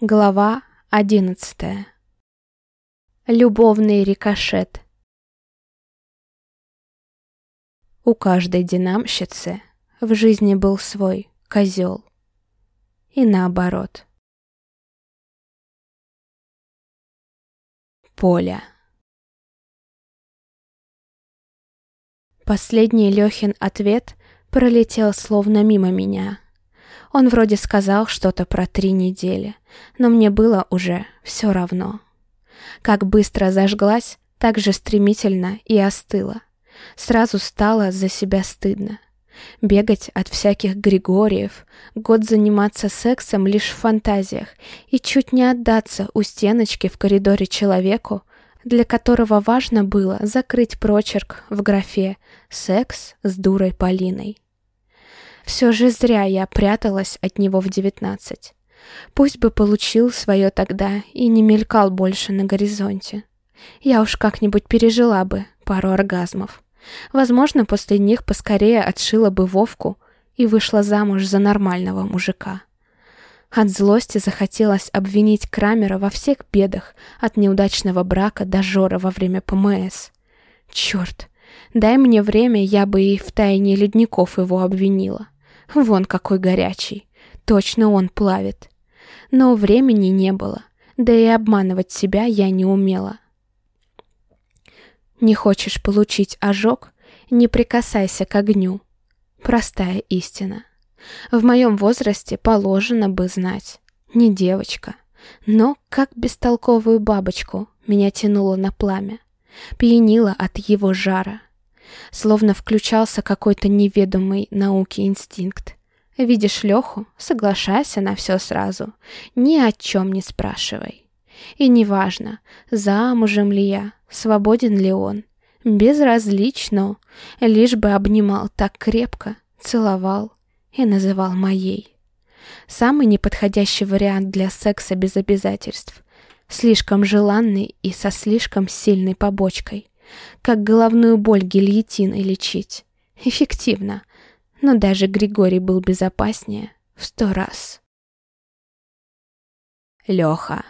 Глава одиннадцатая. Любовный рикошет. У каждой динамщицы в жизни был свой козел. И наоборот. Поля. Последний Лёхин ответ пролетел словно мимо меня. Он вроде сказал что-то про три недели, но мне было уже все равно. Как быстро зажглась, так же стремительно и остыла. Сразу стало за себя стыдно. Бегать от всяких Григориев, год заниматься сексом лишь в фантазиях и чуть не отдаться у стеночки в коридоре человеку, для которого важно было закрыть прочерк в графе «Секс с дурой Полиной». Все же зря я пряталась от него в девятнадцать. Пусть бы получил свое тогда и не мелькал больше на горизонте. Я уж как-нибудь пережила бы пару оргазмов. Возможно, после них поскорее отшила бы Вовку и вышла замуж за нормального мужика. От злости захотелось обвинить Крамера во всех бедах, от неудачного брака до жора во время ПМС. Черт, дай мне время, я бы и в тайне ледников его обвинила. Вон какой горячий. Точно он плавит. Но времени не было. Да и обманывать себя я не умела. Не хочешь получить ожог? Не прикасайся к огню. Простая истина. В моем возрасте положено бы знать. Не девочка. Но, как бестолковую бабочку, меня тянуло на пламя. Пьянило от его жара. Словно включался какой-то неведомый науке инстинкт. Видишь Леху, соглашайся на все сразу, ни о чем не спрашивай. И неважно, замужем ли я, свободен ли он, безразлично, лишь бы обнимал так крепко, целовал и называл моей. Самый неподходящий вариант для секса без обязательств. Слишком желанный и со слишком сильной побочкой как головную боль гильотиной лечить. Эффективно, но даже Григорий был безопаснее в сто раз. Леха.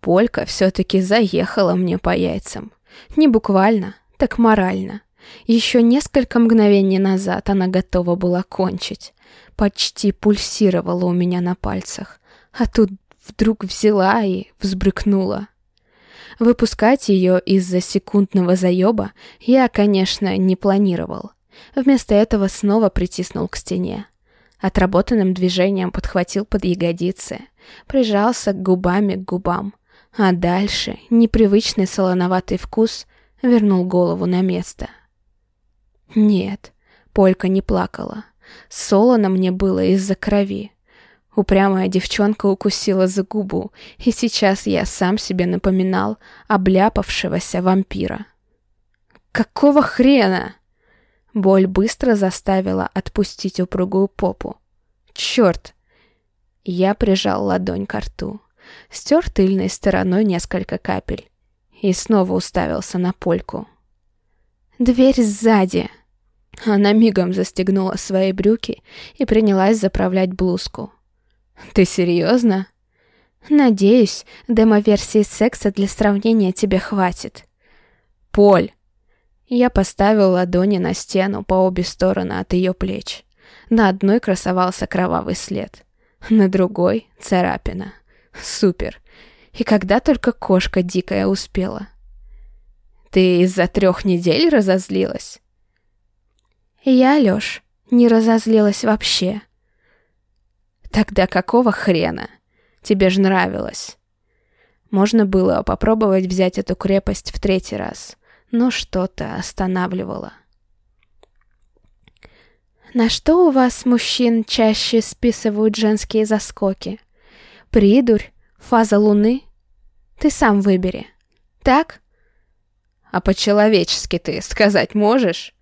Полька все-таки заехала мне по яйцам. Не буквально, так морально. Еще несколько мгновений назад она готова была кончить. Почти пульсировала у меня на пальцах. А тут вдруг взяла и взбрыкнула. Выпускать ее из-за секундного заеба я, конечно, не планировал. Вместо этого снова притиснул к стене. Отработанным движением подхватил под ягодицы, прижался губами к губам. А дальше непривычный солоноватый вкус вернул голову на место. Нет, Полька не плакала. Солоно мне было из-за крови. Упрямая девчонка укусила за губу, и сейчас я сам себе напоминал обляпавшегося вампира. «Какого хрена?» Боль быстро заставила отпустить упругую попу. «Черт!» Я прижал ладонь к рту, стер тыльной стороной несколько капель и снова уставился на польку. «Дверь сзади!» Она мигом застегнула свои брюки и принялась заправлять блузку. Ты серьезно? Надеюсь, демо-версии секса для сравнения тебе хватит. Поль. Я поставил ладони на стену по обе стороны от ее плеч. На одной красовался кровавый след, на другой — царапина. Супер. И когда только кошка дикая успела. Ты из-за трех недель разозлилась? Я, Лёш, не разозлилась вообще. Тогда какого хрена? Тебе же нравилось. Можно было попробовать взять эту крепость в третий раз, но что-то останавливало. На что у вас, мужчин, чаще списывают женские заскоки? Придурь? Фаза луны? Ты сам выбери. Так? А по-человечески ты сказать можешь?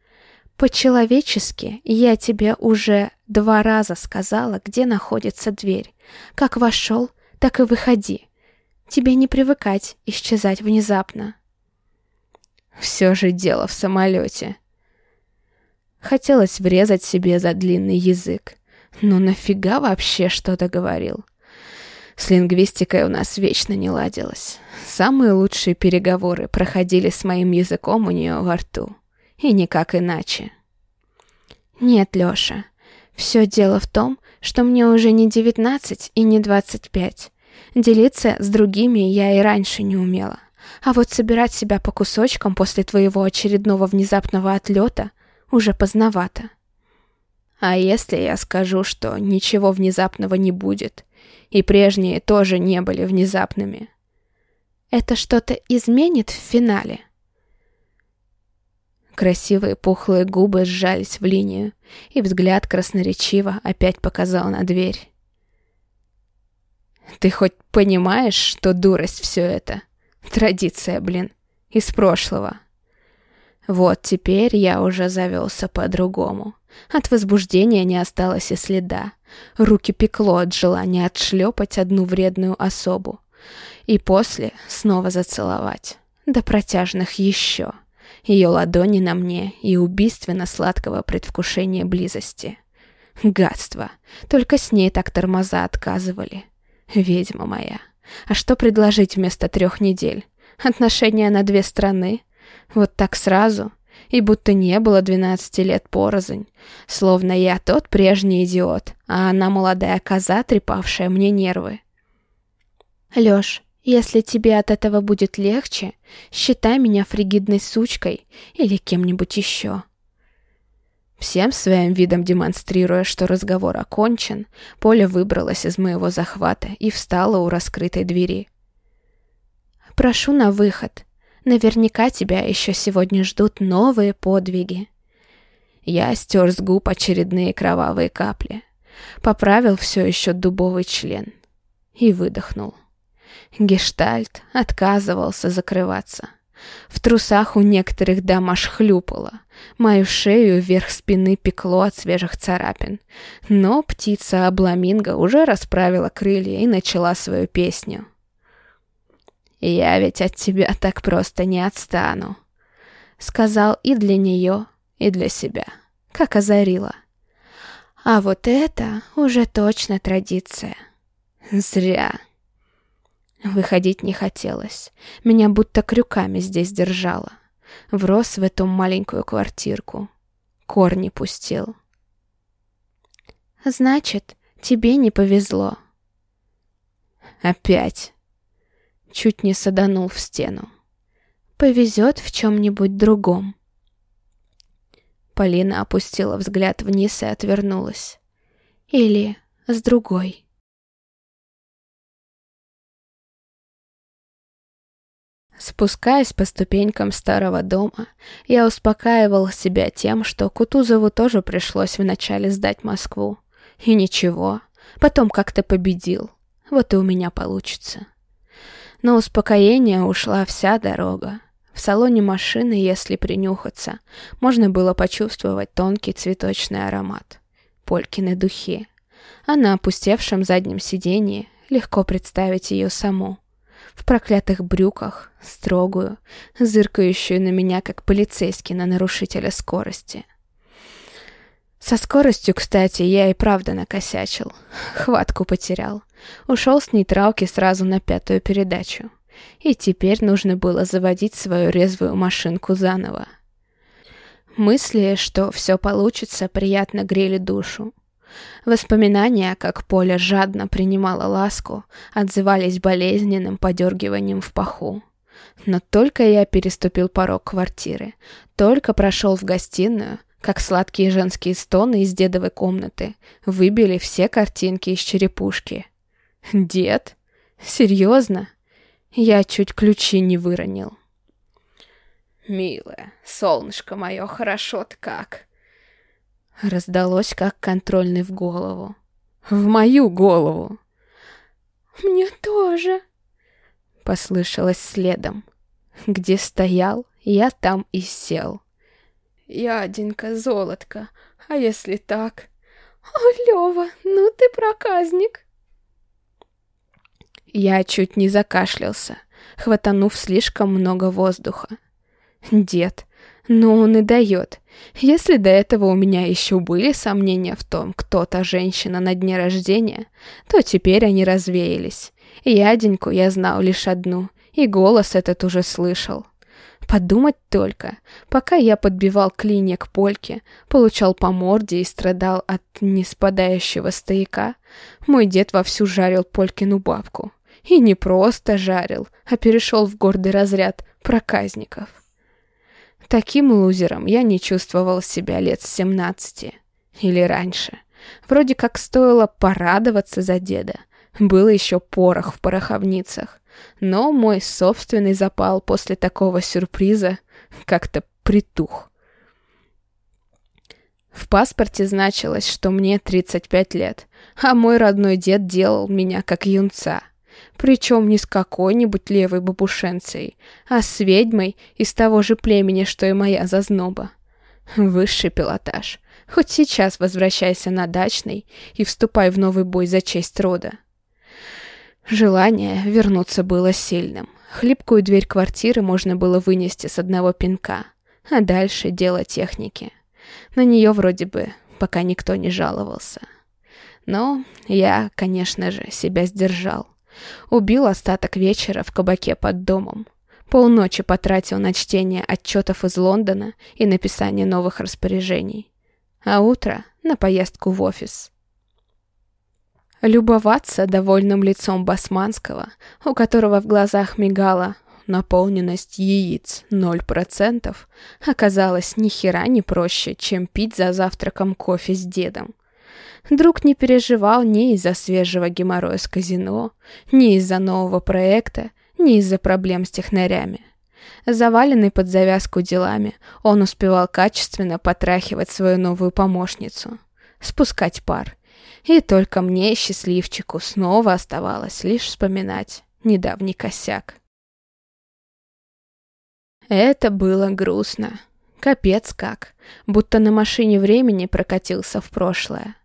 По-человечески я тебе уже два раза сказала, где находится дверь. Как вошел, так и выходи. Тебе не привыкать исчезать внезапно. Все же дело в самолете. Хотелось врезать себе за длинный язык. Но нафига вообще что-то говорил? С лингвистикой у нас вечно не ладилось. Самые лучшие переговоры проходили с моим языком у нее во рту. И никак иначе. Нет, Лёша, все дело в том, что мне уже не 19 и не 25. Делиться с другими я и раньше не умела. А вот собирать себя по кусочкам после твоего очередного внезапного отлета уже поздновато. А если я скажу, что ничего внезапного не будет, и прежние тоже не были внезапными? Это что-то изменит в финале? Красивые пухлые губы сжались в линию, и взгляд красноречиво опять показал на дверь. Ты хоть понимаешь, что дурость все это? Традиция, блин, из прошлого. Вот теперь я уже завелся по-другому. От возбуждения не осталось и следа. Руки пекло от желания отшлепать одну вредную особу. И после снова зацеловать. До протяжных еще. Ее ладони на мне и убийственно сладкого предвкушения близости. Гадство. Только с ней так тормоза отказывали. Ведьма моя. А что предложить вместо трех недель? Отношения на две страны? Вот так сразу? И будто не было двенадцати лет порознь. Словно я тот прежний идиот, а она молодая коза, трепавшая мне нервы. Лёш, если тебе от этого будет легче, считай меня фригидной сучкой или кем-нибудь еще. Всем своим видом демонстрируя, что разговор окончен, Поля выбралась из моего захвата и встала у раскрытой двери. «Прошу на выход. Наверняка тебя еще сегодня ждут новые подвиги». Я стер с губ очередные кровавые капли, поправил все еще дубовый член и выдохнул. Гештальт отказывался закрываться. В трусах у некоторых дам аж хлюпало. Мою шею вверх спины пекло от свежих царапин. Но птица Абламинго уже расправила крылья и начала свою песню. «Я ведь от тебя так просто не отстану», — сказал и для нее, и для себя, как озарила. А вот это уже точно традиция. Зря. Выходить не хотелось. Меня будто крюками здесь держало. Врос в эту маленькую квартирку. Корни пустил. «Значит, тебе не повезло». «Опять». Чуть не саданул в стену. «Повезет в чем-нибудь другом». Полина опустила взгляд вниз и отвернулась. «Или с другой». Спускаясь по ступенькам старого дома, я успокаивал себя тем, что Кутузову тоже пришлось вначале сдать Москву. И ничего, потом как-то победил. Вот и у меня получится. Но успокоение ушла вся дорога. В салоне машины, если принюхаться, можно было почувствовать тонкий цветочный аромат. Полькины духи. А на опустевшем заднем сиденье легко представить ее саму в проклятых брюках, строгую, зыркающую на меня, как полицейский на нарушителя скорости. Со скоростью, кстати, я и правда накосячил. Хватку потерял. Ушел с нейтралки сразу на пятую передачу. И теперь нужно было заводить свою резвую машинку заново. Мысли, что все получится, приятно грели душу. Воспоминания, как Поля жадно принимала ласку, отзывались болезненным подергиванием в паху. Но только я переступил порог квартиры, только прошел в гостиную, как сладкие женские стоны из дедовой комнаты выбили все картинки из черепушки. «Дед? Серьезно?» Я чуть ключи не выронил. «Милая, солнышко мое, хорошо-то как!» Раздалось, как контрольный в голову. В мою голову. «Мне тоже», — послышалось следом. Где стоял, я там и сел. «Яденька, золотко, а если так?» «О, Лёва, ну ты проказник!» Я чуть не закашлялся, хватанув слишком много воздуха. Дед, Но он и дает. Если до этого у меня еще были сомнения в том, кто та женщина на дне рождения, то теперь они развеялись. Яденьку я знал лишь одну, и голос этот уже слышал. Подумать только, пока я подбивал клинья к польке, получал по морде и страдал от неспадающего стояка, мой дед вовсю жарил полькину бабку. И не просто жарил, а перешел в гордый разряд проказников. Таким лузером я не чувствовал себя лет с семнадцати. Или раньше. Вроде как стоило порадоваться за деда. Был еще порох в пороховницах. Но мой собственный запал после такого сюрприза как-то притух. В паспорте значилось, что мне 35 лет, а мой родной дед делал меня как юнца. Причем не с какой-нибудь левой бабушенцей, а с ведьмой из того же племени, что и моя зазноба. Высший пилотаж. Хоть сейчас возвращайся на дачный и вступай в новый бой за честь рода. Желание вернуться было сильным. Хлипкую дверь квартиры можно было вынести с одного пинка, а дальше дело техники. На нее вроде бы пока никто не жаловался. Но я, конечно же, себя сдержал. Убил остаток вечера в кабаке под домом. Полночи потратил на чтение отчетов из Лондона и написание новых распоряжений. А утро — на поездку в офис. Любоваться довольным лицом Басманского, у которого в глазах мигала наполненность яиц 0%, оказалось ни хера не проще, чем пить за завтраком кофе с дедом. Друг не переживал ни из-за свежего геморроя с казино, ни из-за нового проекта, ни из-за проблем с технарями. Заваленный под завязку делами, он успевал качественно потрахивать свою новую помощницу, спускать пар. И только мне, счастливчику, снова оставалось лишь вспоминать недавний косяк. Это было грустно. Капец как, будто на машине времени прокатился в прошлое.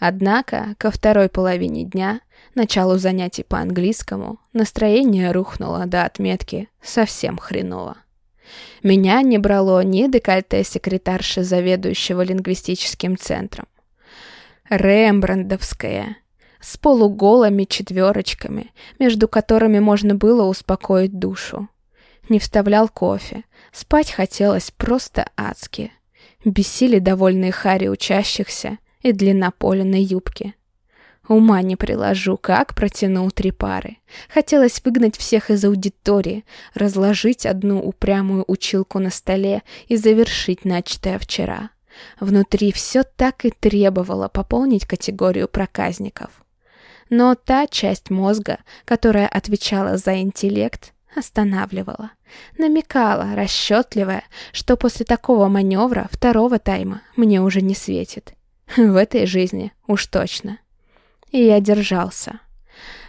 Однако, ко второй половине дня, началу занятий по английскому, настроение рухнуло до отметки совсем хреново. Меня не брало ни декольте секретарши заведующего лингвистическим центром. Рембрандовская, с полуголыми четверочками, между которыми можно было успокоить душу. Не вставлял кофе, спать хотелось просто адски. Бесили довольные хари учащихся — и длина Полиной юбки. Ума не приложу, как протянул три пары. Хотелось выгнать всех из аудитории, разложить одну упрямую училку на столе и завершить начатое вчера. Внутри все так и требовало пополнить категорию проказников. Но та часть мозга, которая отвечала за интеллект, останавливала. Намекала, расчетливая, что после такого маневра второго тайма мне уже не светит. В этой жизни уж точно. И я держался.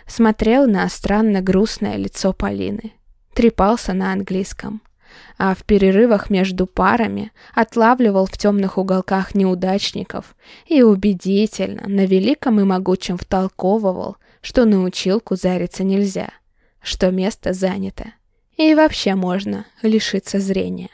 Смотрел на странно грустное лицо Полины. Трепался на английском. А в перерывах между парами отлавливал в темных уголках неудачников и убедительно, на великом и могучем втолковывал, что на училку зариться нельзя, что место занято. И вообще можно лишиться зрения.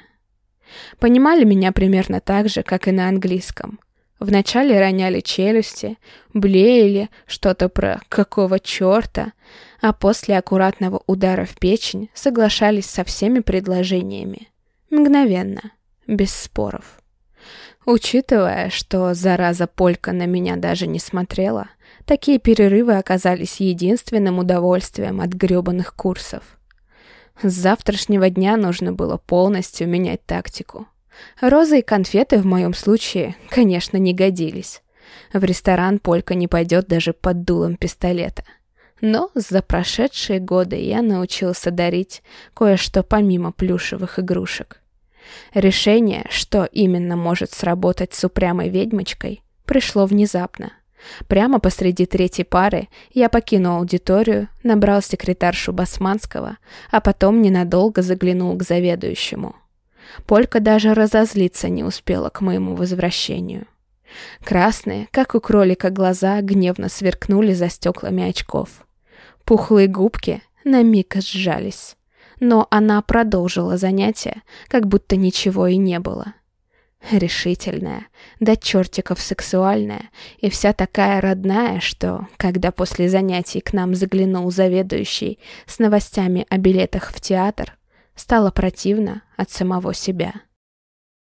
Понимали меня примерно так же, как и на английском. Вначале роняли челюсти, блеяли что-то про «какого черта», а после аккуратного удара в печень соглашались со всеми предложениями. Мгновенно, без споров. Учитывая, что зараза Полька на меня даже не смотрела, такие перерывы оказались единственным удовольствием от грёбаных курсов. С завтрашнего дня нужно было полностью менять тактику. Розы и конфеты в моем случае, конечно, не годились. В ресторан Полька не пойдет даже под дулом пистолета. Но за прошедшие годы я научился дарить кое-что помимо плюшевых игрушек. Решение, что именно может сработать с упрямой ведьмочкой, пришло внезапно. Прямо посреди третьей пары я покинул аудиторию, набрал секретаршу Басманского, а потом ненадолго заглянул к заведующему. Полька даже разозлиться не успела к моему возвращению. Красные, как у кролика, глаза гневно сверкнули за стеклами очков. Пухлые губки на миг сжались. но она продолжила занятие, как будто ничего и не было. Решительная, до чертиков сексуальная и вся такая родная, что, когда после занятий к нам заглянул заведующий с новостями о билетах в театр, стало противно от самого себя.